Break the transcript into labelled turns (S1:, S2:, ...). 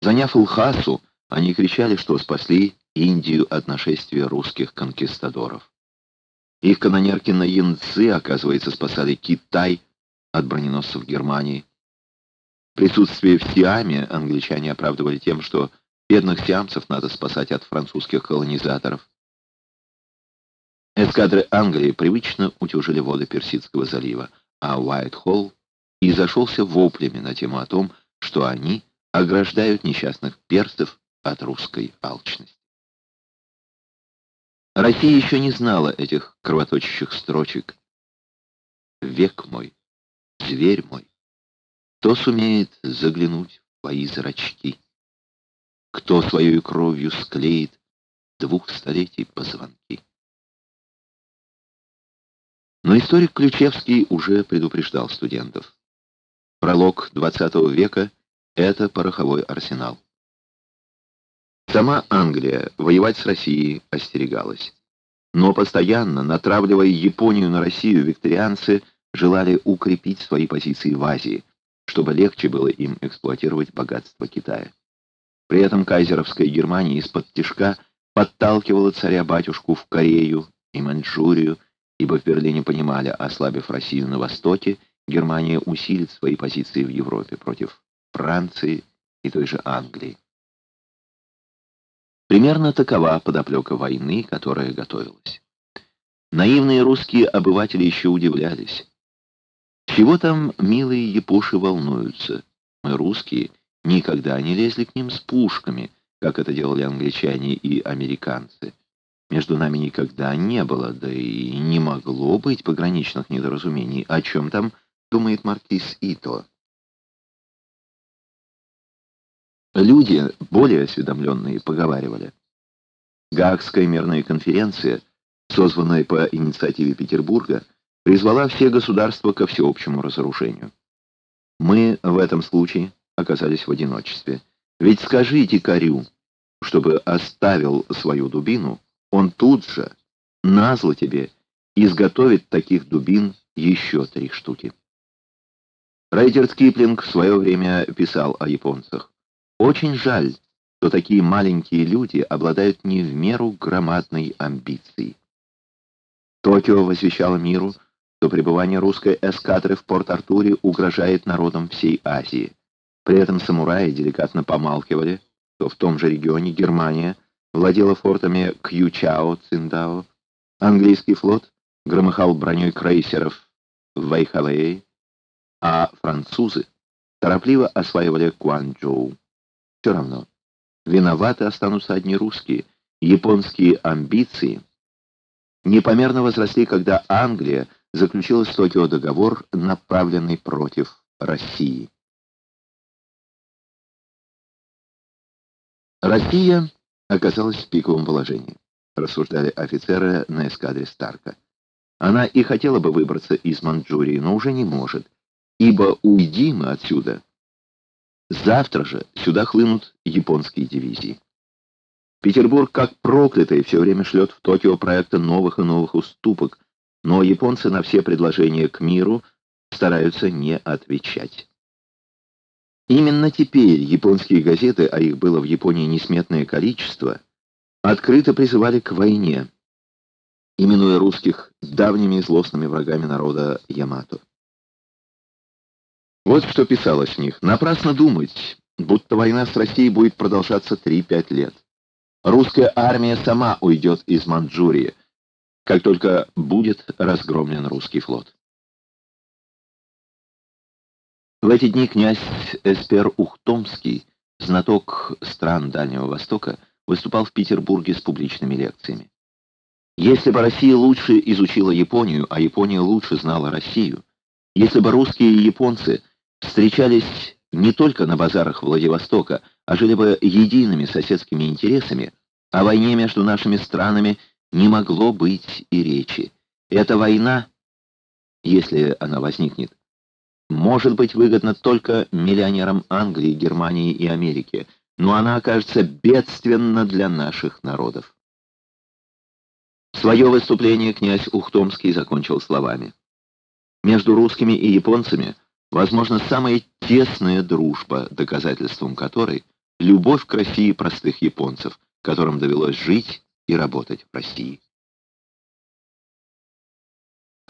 S1: Заняв Лхасу, они кричали, что спасли Индию от нашествия русских конкистадоров. Их канонерки на Янцзы, оказывается, спасали Китай от броненосцев Германии. Присутствие в Сиаме англичане оправдывали тем, что бедных сиамцев надо спасать от французских колонизаторов. Эскадры Англии привычно утюжили воды Персидского залива, а Уайт-Холл и зашелся воплями на тему о том, что они ограждают несчастных персов от русской алчности. Россия еще не знала этих кровоточащих строчек. Век мой, зверь мой, кто сумеет заглянуть в твои зрачки? Кто своей кровью склеит двух столетий позвонки? Но историк Ключевский уже предупреждал студентов. Пролог XX века — это пороховой арсенал. Сама Англия воевать с Россией остерегалась. Но постоянно, натравливая Японию на Россию, викторианцы желали укрепить свои позиции в Азии, чтобы легче было им эксплуатировать богатство Китая. При этом кайзеровская Германия из-под тишка подталкивала царя-батюшку в Корею и Маньчжурию, ибо в Берлине понимали, ослабив Россию на востоке, Германия усилит свои позиции в Европе против Франции и той же Англии. Примерно такова подоплека войны, которая готовилась. Наивные русские обыватели еще удивлялись. Чего там милые япоши волнуются? Мы, русские, никогда не лезли к ним с пушками, как это делали англичане и американцы. Между нами никогда не было, да и не могло быть пограничных недоразумений. О чем там думает маркиз Ито? Люди, более осведомленные, поговаривали. Гаагская мирная конференция, созванная по инициативе Петербурга, призвала все государства ко всеобщему разоружению. Мы в этом случае оказались в одиночестве. Ведь скажите Корю, чтобы оставил свою дубину, он тут же, назло тебе, изготовит таких дубин еще три штуки. Райдерт Киплинг в свое время писал о японцах. Очень жаль, что такие маленькие люди обладают не в меру громадной амбицией. Токио возвещало миру, что пребывание русской эскадры в Порт-Артуре угрожает народам всей Азии. При этом самураи деликатно помалкивали, что в том же регионе Германия – владела фортами Кьючао, Циндао. Английский флот громыхал броней крейсеров в Вайхавее, а французы торопливо осваивали Куанчжоу. Все равно, виноваты останутся одни русские. Японские амбиции непомерно возросли, когда Англия заключила с Токио договор, направленный против России. Россия оказалась в пиковом положении, рассуждали офицеры на эскадре Старка. Она и хотела бы выбраться из Манчжурии, но уже не может, ибо уйди мы отсюда. Завтра же сюда хлынут японские дивизии. Петербург, как проклятый, все время шлет в Токио проекты новых и новых уступок, но японцы на все предложения к миру стараются не отвечать. Именно теперь японские газеты, а их было в Японии несметное количество, открыто призывали к войне, именуя русских давними злостными врагами народа Ямато. Вот что писалось в них. «Напрасно думать, будто война с Россией будет продолжаться 3-5 лет. Русская армия сама уйдет из Манчжурии, как только будет разгромлен русский флот. В эти дни князь Эспер Ухтомский, знаток стран Дальнего Востока, выступал в Петербурге с публичными лекциями. Если бы Россия лучше изучила Японию, а Япония лучше знала Россию, если бы русские и японцы встречались не только на базарах Владивостока, а жили бы едиными соседскими интересами, о войне между нашими странами не могло быть и речи. Эта война, если она возникнет, может быть выгодна только миллионерам Англии, Германии и Америки, но она окажется бедственна для наших народов. Свое выступление князь Ухтомский закончил словами. Между русскими и японцами возможно самая тесная дружба, доказательством которой любовь к России простых японцев, которым довелось жить и работать в России.